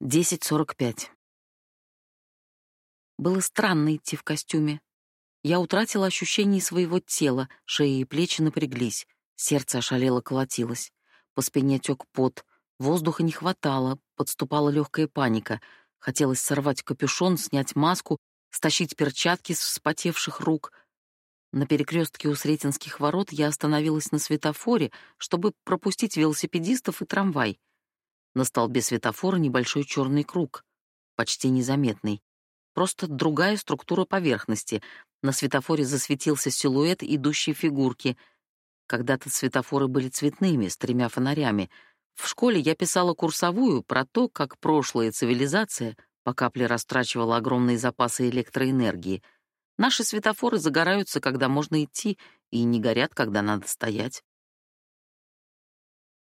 10.45. Было странно идти в костюме. Я утратила ощущение своего тела, шеи и плечи напряглись, сердце ошалело колотилось. По спине тек пот, воздуха не хватало, подступала легкая паника. Хотелось сорвать капюшон, снять маску, стащить перчатки с вспотевших рук. На перекрестке у Сретенских ворот я остановилась на светофоре, чтобы пропустить велосипедистов и трамвай. На столбе светофора небольшой черный круг, почти незаметный. Просто другая структура поверхности. На светофоре засветился силуэт идущей фигурки. Когда-то светофоры были цветными, с тремя фонарями. В школе я писала курсовую про то, как прошлая цивилизация по капле растрачивала огромные запасы электроэнергии. Наши светофоры загораются, когда можно идти, и не горят, когда надо стоять.